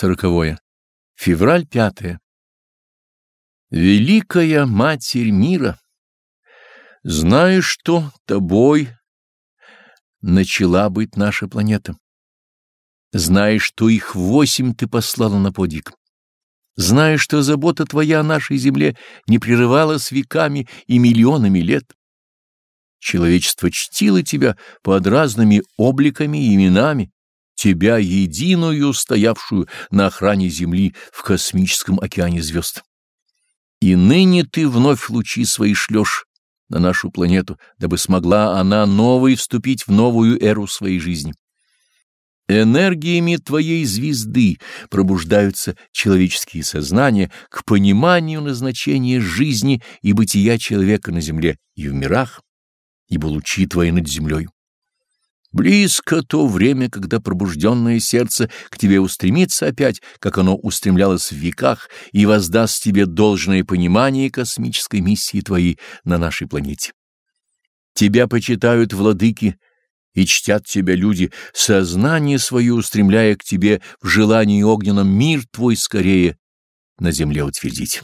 Сороковое. Февраль пятое. Великая Матерь мира, знаешь, что тобой начала быть наша планета. Знаешь, что их восемь ты послала на подвиг. Знаешь, что забота твоя о нашей земле не прерывалась веками и миллионами лет. Человечество чтило тебя под разными обликами и именами, тебя единую, стоявшую на охране Земли в космическом океане звезд. И ныне ты вновь лучи свои шлешь на нашу планету, дабы смогла она новой вступить в новую эру своей жизни. Энергиями твоей звезды пробуждаются человеческие сознания к пониманию назначения жизни и бытия человека на земле и в мирах, ибо лучи твои над землей. Близко то время, когда пробужденное сердце к тебе устремится опять, как оно устремлялось в веках, и воздаст тебе должное понимание космической миссии твоей на нашей планете. Тебя почитают владыки и чтят тебя люди, сознание свое устремляя к тебе в желании огненном мир твой скорее на земле утвердить.